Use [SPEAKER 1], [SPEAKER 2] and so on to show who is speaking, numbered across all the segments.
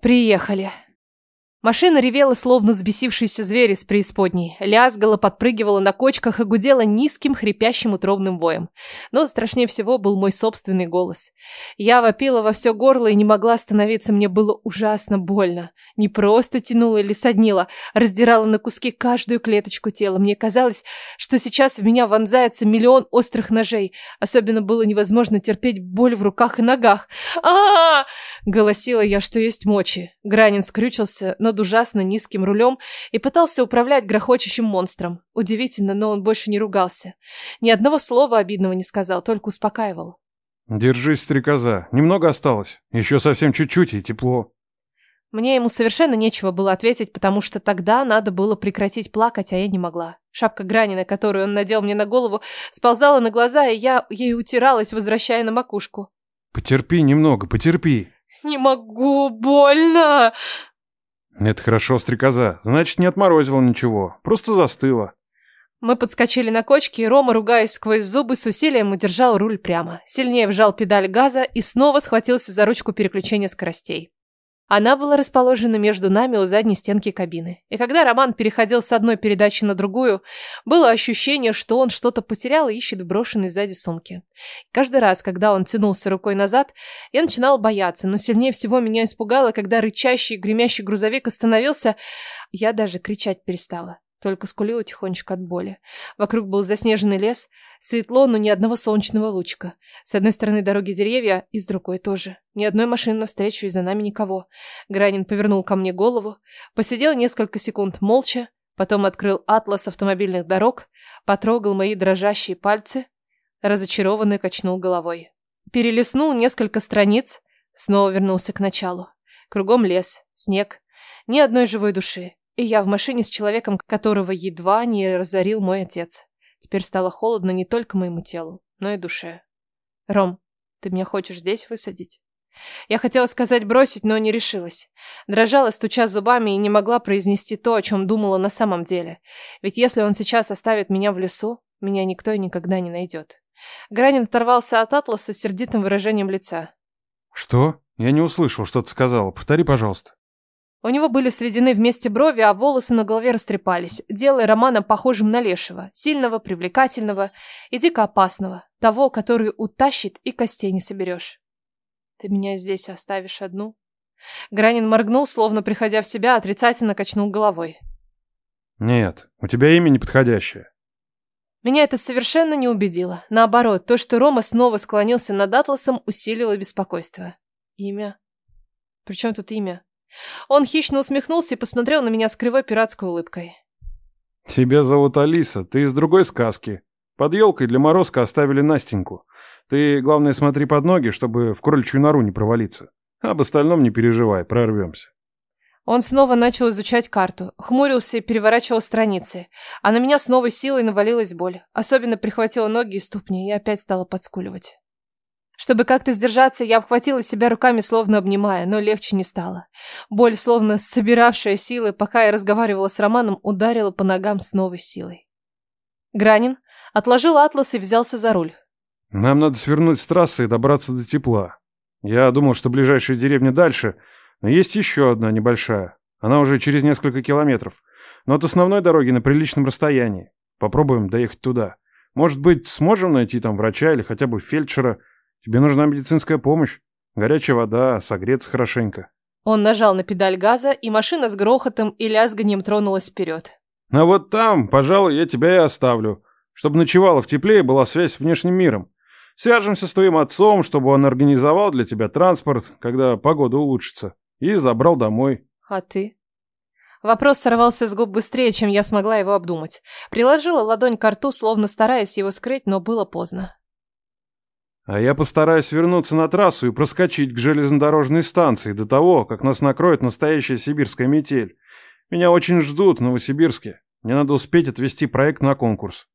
[SPEAKER 1] Приехали. Машина ревела, словно взбесившийся зверь из преисподней, лязгала, подпрыгивала на кочках и гудела низким, хрипящим утробным воем. Но страшнее всего был мой собственный голос. Я вопила во все горло и не могла остановиться, мне было ужасно больно. Не просто тянула или соднила, раздирала на куски каждую клеточку тела. Мне казалось, что сейчас в меня вонзается миллион острых ножей. Особенно было невозможно терпеть боль в руках и ногах. а а, -а Голосила я, что есть мочи. Гранин скрючился, над ужасно низким рулем и пытался управлять грохочущим монстром. Удивительно, но он больше не ругался. Ни одного слова обидного не сказал, только успокаивал.
[SPEAKER 2] «Держись, стрекоза. Немного осталось. Еще совсем чуть-чуть и тепло».
[SPEAKER 1] Мне ему совершенно нечего было ответить, потому что тогда надо было прекратить плакать, а я не могла. Шапка Гранина, которую он надел мне на голову, сползала на глаза, и я ей утиралась, возвращая на макушку.
[SPEAKER 2] «Потерпи немного, потерпи».
[SPEAKER 1] «Не могу, больно!»
[SPEAKER 2] Это хорошо, стрекоза. Значит, не отморозила ничего. Просто застыла.
[SPEAKER 1] Мы подскочили на кочке, и Рома, ругаясь сквозь зубы, с усилием удержал руль прямо. Сильнее вжал педаль газа и снова схватился за ручку переключения скоростей. Она была расположена между нами у задней стенки кабины. И когда Роман переходил с одной передачи на другую, было ощущение, что он что-то потерял и ищет в брошенной сзади сумке. Каждый раз, когда он тянулся рукой назад, я начинала бояться, но сильнее всего меня испугало, когда рычащий и гремящий грузовик остановился, я даже кричать перестала. Только скулила тихонечко от боли. Вокруг был заснеженный лес, светло, но ни одного солнечного лучика. С одной стороны дороги деревья, и с другой тоже. Ни одной машины навстречу, и за нами никого. Гранин повернул ко мне голову, посидел несколько секунд молча, потом открыл атлас автомобильных дорог, потрогал мои дрожащие пальцы, разочарованно качнул головой. Перелистнул несколько страниц, снова вернулся к началу. Кругом лес, снег, ни одной живой души. И я в машине с человеком, которого едва не разорил мой отец. Теперь стало холодно не только моему телу, но и душе. Ром, ты меня хочешь здесь высадить? Я хотела сказать бросить, но не решилась. Дрожала, стуча зубами, и не могла произнести то, о чем думала на самом деле. Ведь если он сейчас оставит меня в лесу, меня никто и никогда не найдет. Гранин оторвался от атласа с сердитым выражением лица.
[SPEAKER 2] «Что? Я не услышал, что ты сказала. Повтори, пожалуйста».
[SPEAKER 1] У него были сведены вместе брови, а волосы на голове растрепались, делая Романа похожим на лешего, сильного, привлекательного и дико опасного, того, который утащит и костей не соберешь. «Ты меня здесь оставишь одну?» Гранин моргнул, словно приходя в себя, отрицательно качнул головой.
[SPEAKER 2] «Нет, у тебя имя неподходящее».
[SPEAKER 1] Меня это совершенно не убедило. Наоборот, то, что Рома снова склонился над Атласом, усилило беспокойство. «Имя? При чем тут имя?» Он хищно усмехнулся и посмотрел на меня с кривой пиратской улыбкой.
[SPEAKER 2] «Тебя зовут Алиса, ты из другой сказки. Под елкой для морозка оставили Настеньку. Ты, главное, смотри под ноги, чтобы в крольчью нору не провалиться. Об остальном не переживай, прорвемся».
[SPEAKER 1] Он снова начал изучать карту, хмурился и переворачивал страницы, а на меня с новой силой навалилась боль. Особенно прихватила ноги и ступни, и опять стала подскуливать. Чтобы как-то сдержаться, я обхватила себя руками, словно обнимая, но легче не стало. Боль, словно собиравшая силы, пока я разговаривала с Романом, ударила по ногам с новой силой. Гранин отложил атлас и взялся за руль.
[SPEAKER 2] «Нам надо свернуть с трассы и добраться до тепла. Я думал, что ближайшая деревня дальше, но есть еще одна небольшая. Она уже через несколько километров, но от основной дороги на приличном расстоянии. Попробуем доехать туда. Может быть, сможем найти там врача или хотя бы фельдшера, Тебе нужна медицинская помощь. Горячая вода, согреться хорошенько.
[SPEAKER 1] Он нажал на педаль газа, и машина с грохотом и лязганием тронулась вперед.
[SPEAKER 2] А вот там, пожалуй, я тебя и оставлю. Чтобы ночевала в тепле и была связь с внешним миром. Свяжемся с твоим отцом, чтобы он организовал для тебя транспорт, когда погода улучшится. И забрал домой.
[SPEAKER 1] А ты? Вопрос сорвался с губ быстрее, чем я смогла его обдумать. Приложила ладонь к рту, словно стараясь его скрыть, но было поздно.
[SPEAKER 2] А я постараюсь вернуться на трассу и проскочить к железнодорожной станции до того, как нас накроет настоящая сибирская метель. Меня очень ждут в Новосибирске. Мне надо успеть отвести проект на конкурс.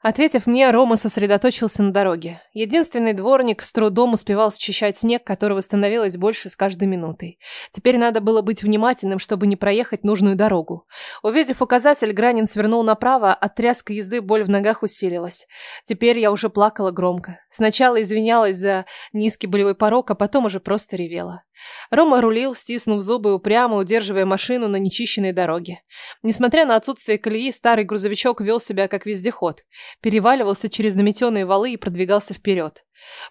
[SPEAKER 1] Ответив мне, Рома сосредоточился на дороге. Единственный дворник с трудом успевал счищать снег, которого становилось больше с каждой минутой. Теперь надо было быть внимательным, чтобы не проехать нужную дорогу. Увидев указатель, Гранин свернул направо, от тряска езды боль в ногах усилилась. Теперь я уже плакала громко. Сначала извинялась за низкий болевой порог, а потом уже просто ревела. Рома рулил, стиснув зубы упрямо, удерживая машину на нечищенной дороге. Несмотря на отсутствие колеи, старый грузовичок вел себя как вездеход. Переваливался через наметенные валы и продвигался вперед.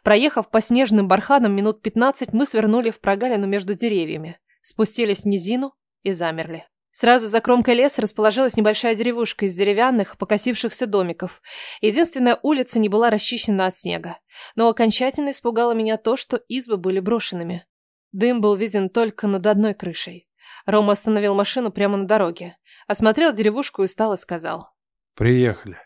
[SPEAKER 1] Проехав по снежным барханам минут пятнадцать, мы свернули в прогалину между деревьями, спустились в низину и замерли. Сразу за кромкой леса расположилась небольшая деревушка из деревянных, покосившихся домиков. Единственная улица не была расчищена от снега. Но окончательно испугало меня то, что избы были брошенными. Дым был виден только над одной крышей. Рома остановил машину прямо на дороге. Осмотрел деревушку и устало сказал.
[SPEAKER 2] «Приехали».